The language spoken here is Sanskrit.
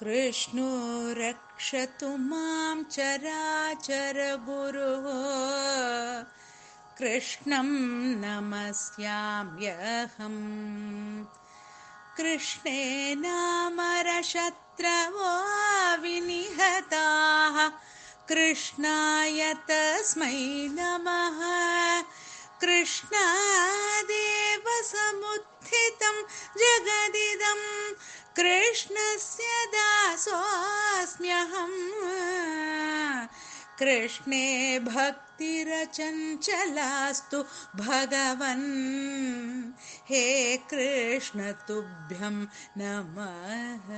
कृष्णो रक्षतु मां चराचरगुरुः। कृष्णं नमस्याम्यहम् कृष्णे नामरशत्रवो विनिहताः। कृष्णाय तस्मै नमः। कृष्णादेव समुत्थितं जगदिदम् कृष्णस्य दासोऽस्म्यहम्। कृष्णे भक्तिरचञ्चलास्तु भगवन्। हे कृष्ण तुभ्यं नमः